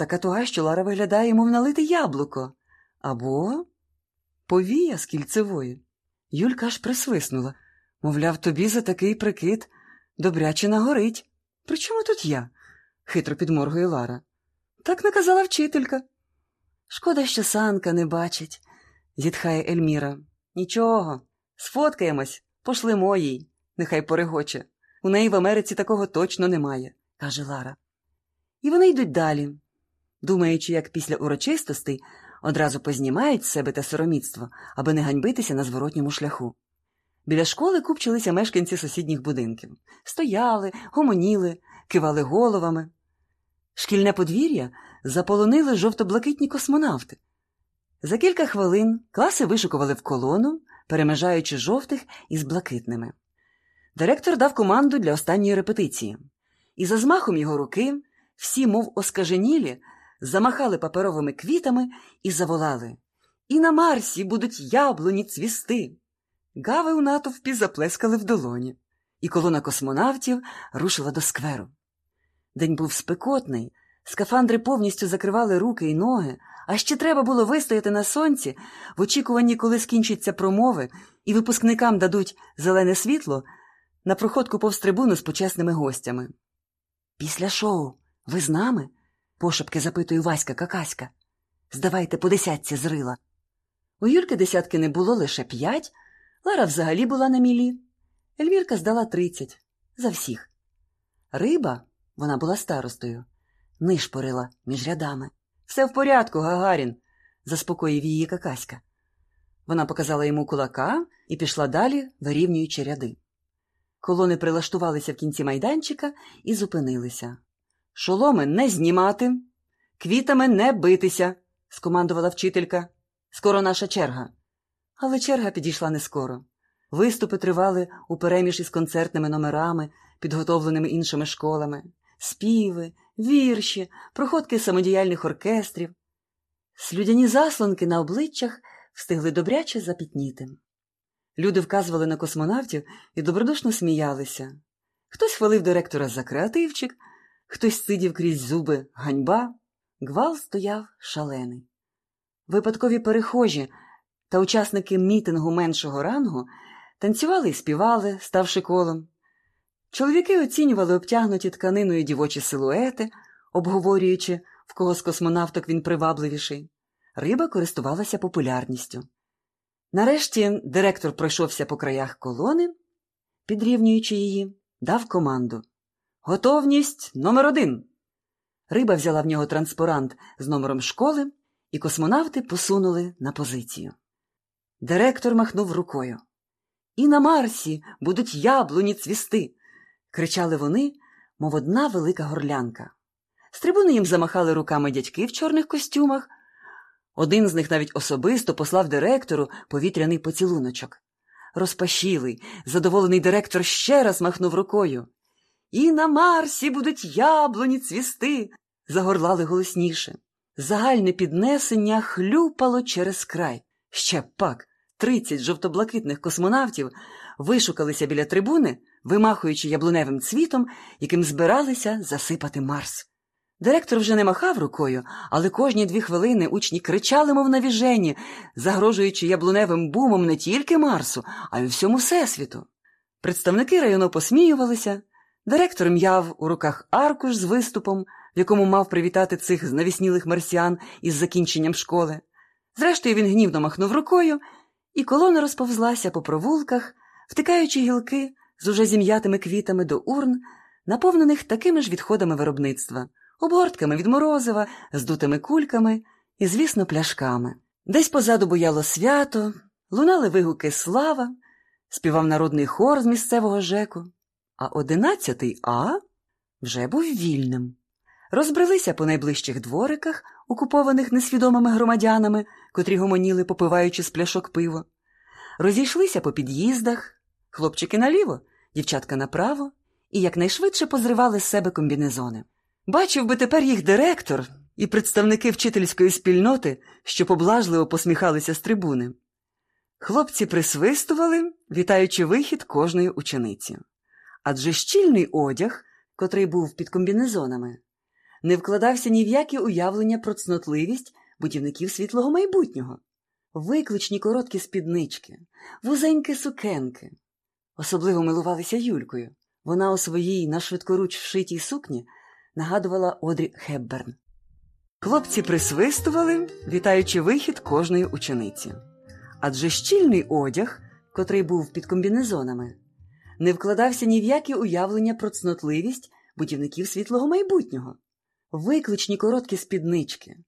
така туга, що Лара виглядає, мов налите яблуко, або повія з кільцевої. Юлька аж присвиснула. Мовляв, тобі за такий прикид добряче нагорить. При чому тут я? хитро підморгує Лара. Так наказала вчителька. Шкода, що Санка не бачить, зітхає Ельміра. Нічого, сфоткаємось, пошлемо їй, нехай порегоче. У неї в Америці такого точно немає, каже Лара. І вони йдуть далі, думаючи, як після урочистостей одразу познімають себе те сороміцтво, аби не ганьбитися на зворотньому шляху. Біля школи купчилися мешканці сусідніх будинків. Стояли, гомоніли, кивали головами. Шкільне подвір'я заполонили жовто-блакитні космонавти. За кілька хвилин класи вишукували в колону, перемежаючи жовтих із блакитними. Директор дав команду для останньої репетиції, і за змахом його руки всі, мов оскаженілі, замахали паперовими квітами і заволали І на Марсі будуть яблуні цвісти. Гави у натовпі заплескали в долоні, і колона космонавтів рушила до скверу. День був спекотний, скафандри повністю закривали руки і ноги, а ще треба було вистояти на сонці в очікуванні, коли скінчаться промови, і випускникам дадуть зелене світло на проходку повз трибуну з почесними гостями. Після шоу ви з нами? Пошепки запитує Васька Какаська. Здавайте по десятці зрила. У Юльки десятки не було лише п'ять, Лара взагалі була на мілі. Ельвірка здала тридцять за всіх. Риба, вона була старостою, нишпорила між рядами. Все в порядку, Гагарін, заспокоїв її Какаська. Вона показала йому кулака і пішла далі, вирівнюючи ряди. Колони прилаштувалися в кінці майданчика і зупинилися. Шоломи не знімати, квітами не битися, скомандувала вчителька. Скоро наша черга. Але черга підійшла не скоро. Виступи тривали у переміж із концертними номерами, підготовленими іншими школами, співи, вірші, проходки самодіяльних оркестрів. Слюдяні заслонки на обличчях встигли добряче запітніти. Люди вказували на космонавтів і добродушно сміялися. Хтось хвалив директора за креативчик, хтось сидів крізь зуби ганьба, гвал стояв шалений. Випадкові перехожі та учасники мітингу меншого рангу танцювали і співали, ставши колом. Чоловіки оцінювали обтягнуті тканиною дівочі силуети, обговорюючи, в кого з космонавток він привабливіший. Риба користувалася популярністю. Нарешті директор пройшовся по краях колони, підрівнюючи її, дав команду. Готовність номер один. Риба взяла в нього транспарант з номером школи, і космонавти посунули на позицію. Директор махнув рукою. І на Марсі будуть яблуні цвісти. кричали вони, мов одна велика горлянка. З трибуни їм замахали руками дядьки в чорних костюмах. Один з них навіть особисто послав директору повітряний поцілуночок. Розпашілий, задоволений директор ще раз махнув рукою. І на Марсі будуть яблуні цвісти. загорлали голосніше. Загальне піднесення хлюпало через край. Ще пак. Тридцять жовто-блакитних космонавтів вишукалися біля трибуни, вимахуючи яблуневим цвітом, яким збиралися засипати Марс. Директор вже не махав рукою, але кожні дві хвилини учні кричали, мов навіжені, загрожуючи яблуневим бумом не тільки Марсу, а й всьому Всесвіту. Представники району посміювалися, директор м'яв у руках аркуш з виступом, в якому мав привітати цих знавіснілих марсіан із закінченням школи. Зрештою, він гнівно махнув рукою і колона розповзлася по провулках, втикаючи гілки з уже зім'ятими квітами до урн, наповнених такими ж відходами виробництва, обгортками від морозива, здутими кульками і, звісно, пляшками. Десь позаду бояло свято, лунали вигуки слава, співав народний хор з місцевого жеку, а одинадцятий А вже був вільним. Розбрелися по найближчих двориках, окупованих несвідомими громадянами, котрі гомоніли, попиваючи з пляшок пиво. Розійшлися по під'їздах, хлопчики наліво, дівчатка направо, і якнайшвидше позривали з себе комбінезони. Бачив би тепер їх директор і представники вчительської спільноти, що поблажливо посміхалися з трибуни. Хлопці присвистували, вітаючи вихід кожної учениці. Адже щільний одяг, котрий був під комбінезонами, не вкладався ні в які уявлення про цнотливість будівників світлого майбутнього, викличні короткі спіднички, вузенькі сукенки. Особливо милувалися Юлькою. Вона у своїй на швидкоруч вшитій сукні нагадувала Одрі Хепберн. Хлопці присвистували, вітаючи вихід кожної учениці. Адже щільний одяг, котрий був під комбінезонами, не вкладався ні в які уявлення про цнотливість будівників світлого майбутнього, викличні короткі спіднички,